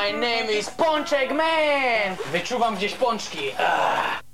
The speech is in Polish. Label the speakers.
Speaker 1: My name is Pączek Man! Wyczuwam gdzieś pączki. Ah.